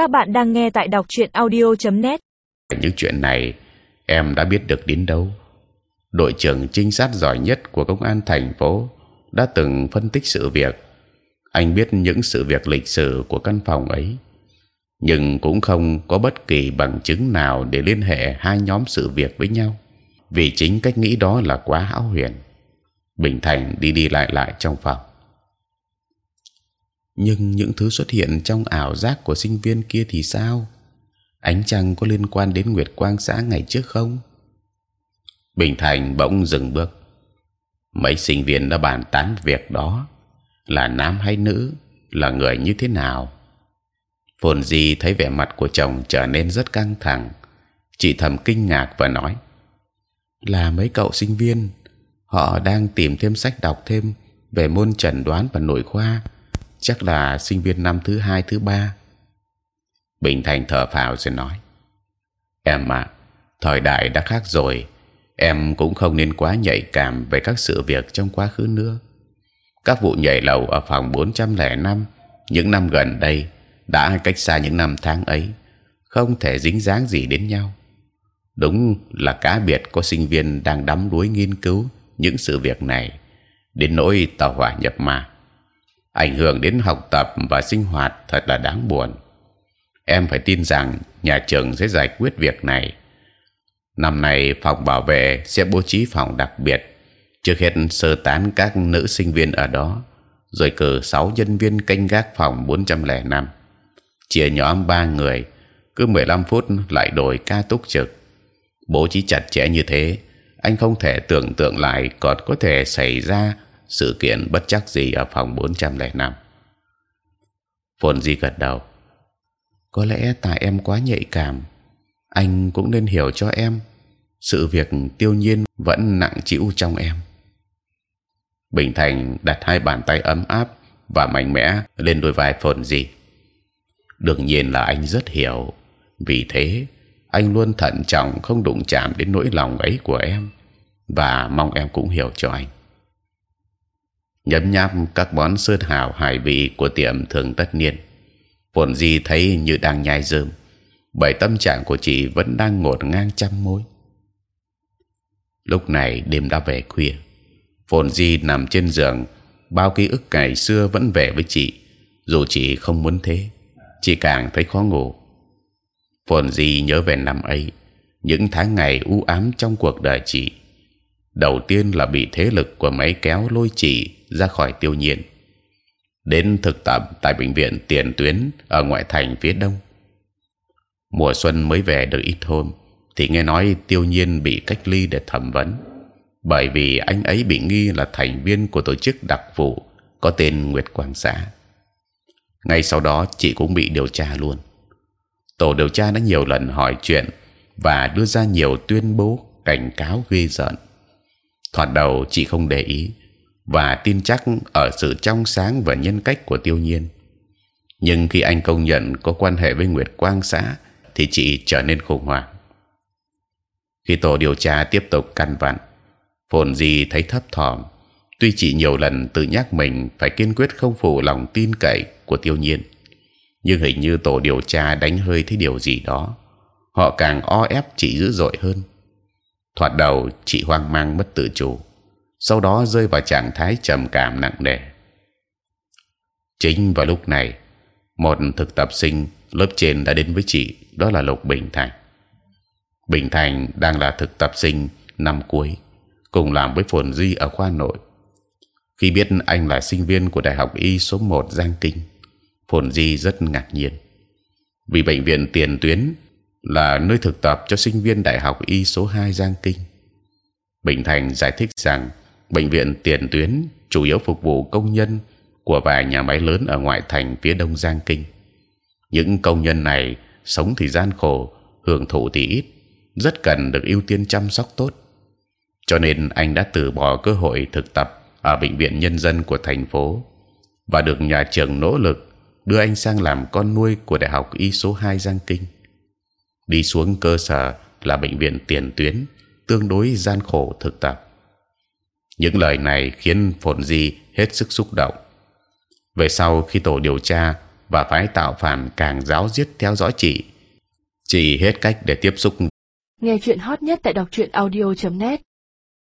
Các bạn đang nghe tại đọc truyện audio.net. Những chuyện này em đã biết được đến đâu? Đội trưởng trinh sát giỏi nhất của công an thành phố đã từng phân tích sự việc. Anh biết những sự việc lịch sử của căn phòng ấy, nhưng cũng không có bất kỳ bằng chứng nào để liên hệ hai nhóm sự việc với nhau. Vì chính cách nghĩ đó là quá hão huyền. Bình Thành đi đi lại lại trong phòng nhưng những thứ xuất hiện trong ảo giác của sinh viên kia thì sao? Ánh trăng có liên quan đến Nguyệt Quang xã ngày trước không? Bình Thành bỗng dừng bước. Mấy sinh viên đã bàn tán việc đó là nam hay nữ, là người như thế nào? Phồn Di thấy vẻ mặt của chồng trở nên rất căng thẳng, chị thầm kinh ngạc và nói: là mấy cậu sinh viên, họ đang tìm thêm sách đọc thêm về môn chẩn đoán và nội khoa chắc là sinh viên năm thứ hai, thứ ba. Bình thành thở phào rồi nói. Em ạ, thời đại đã khác rồi. Em cũng không nên quá nhạy cảm về các sự việc trong quá khứ nữa. Các vụ nhảy lầu ở phòng 405 những năm gần đây, đã cách xa những năm tháng ấy, không thể dính dáng gì đến nhau. Đúng là cá biệt có sinh viên đang đắm đuối nghiên cứu những sự việc này, đến nỗi tàu hỏa nhập ma ảnh hưởng đến học tập và sinh hoạt thật là đáng buồn. Em phải tin rằng nhà trường sẽ giải quyết việc này. Năm nay phòng bảo vệ sẽ bố trí phòng đặc biệt, trước hết sơ tán các nữ sinh viên ở đó, rồi cử 6 nhân viên canh gác phòng 405 chia nhóm ba người, cứ 15 phút lại đổi ca túc trực. Bố trí chặt chẽ như thế, anh không thể tưởng tượng lại còn có thể xảy ra sự kiện bất chắc gì ở phòng 405 phồn di gật đầu. Có lẽ tại em quá nhạy cảm, anh cũng nên hiểu cho em, sự việc tiêu nhiên vẫn nặng chịu trong em. Bình thành đặt hai bàn tay ấm áp và mạnh mẽ lên đôi vai phồn di. Đương nhiên là anh rất hiểu, vì thế anh luôn thận trọng không đụng chạm đến nỗi lòng ấy của em và mong em cũng hiểu cho anh nhấm nháp các món sơn hào hải vị của tiệm thường tất niên. Phồn di thấy như đang nhai dơm, bởi tâm trạng của chị vẫn đang ngột ngang trăm mối. Lúc này đêm đã về khuya phồn di nằm trên giường bao ký ức ngày xưa vẫn về với chị. Dù chị không muốn thế chị càng thấy khó ngủ. Phồn di nhớ về năm ấy những tháng ngày u ám trong cuộc đời chị. Đầu tiên là bị thế lực của máy kéo lôi chị ra khỏi tiêu nhiên đến thực tập tại bệnh viện tiền tuyến ở ngoại thành phía đông. Mùa xuân mới về được ít hôm, thì nghe nói tiêu nhiên bị cách ly để thẩm vấn. Bởi vì anh ấy bị nghi là thành viên của tổ chức đặc vụ có tên Nguyệt Quang xã. Ngay sau đó, chị cũng bị điều tra luôn. Tổ điều tra đã nhiều lần hỏi chuyện và đưa ra nhiều tuyên bố cảnh cáo ghê rợn. Thoạt đầu, chị không để ý và tin chắc ở sự trong sáng và nhân cách của tiêu nhiên. Nhưng khi anh công nhận có quan hệ với Nguyệt Quang xã, thì chị trở nên khủng hoảng. Khi tổ điều tra tiếp tục căn vặn, phồn di thấy thấp thỏm. Tuy chị nhiều lần tự nhắc mình phải kiên quyết không phụ lòng tin cậy của tiêu nhiên, nhưng hình như tổ điều tra đánh hơi thấy điều gì đó. Họ càng o ép chị dữ dội hơn. Thoạt đầu, chị hoang mang mất tự chủ sau đó rơi vào trạng thái trầm cảm nặng nề. Chính vào lúc này, một thực tập sinh lớp trên đã đến với chị, đó là Lục Bình Thành. Bình Thành đang là thực tập sinh năm cuối, cùng làm với Phồn Di ở khoa nội. Khi biết anh là sinh viên của Đại học Y số 1 Giang Kinh, Phồn Di rất ngạc nhiên, vì bệnh viện tiền tuyến là nơi thực tập cho sinh viên Đại học Y số 2 Giang Kinh. Bình Thành giải thích rằng bệnh viện tiền tuyến chủ yếu phục vụ công nhân của vài nhà máy lớn ở ngoại thành phía đông Giang Kinh. Những công nhân này sống thì gian khổ, hưởng thụ thì ít, rất cần được ưu tiên chăm sóc tốt. Cho nên anh đã từ bỏ cơ hội thực tập ở bệnh viện nhân dân của thành phố và được nhà trường nỗ lực đưa anh sang làm con nuôi của đại học y số 2 Giang Kinh. Đi xuống cơ sở là bệnh viện tiền tuyến, tương đối gian khổ thực tập những lời này khiến phồn di hết sức xúc động. Về sau khi tổ điều tra và phái tạo phản càng giáo diết theo dõi chị chị hết cách để tiếp xúc. Nghe chuyện hot nhất tại đọc truyện audio .net.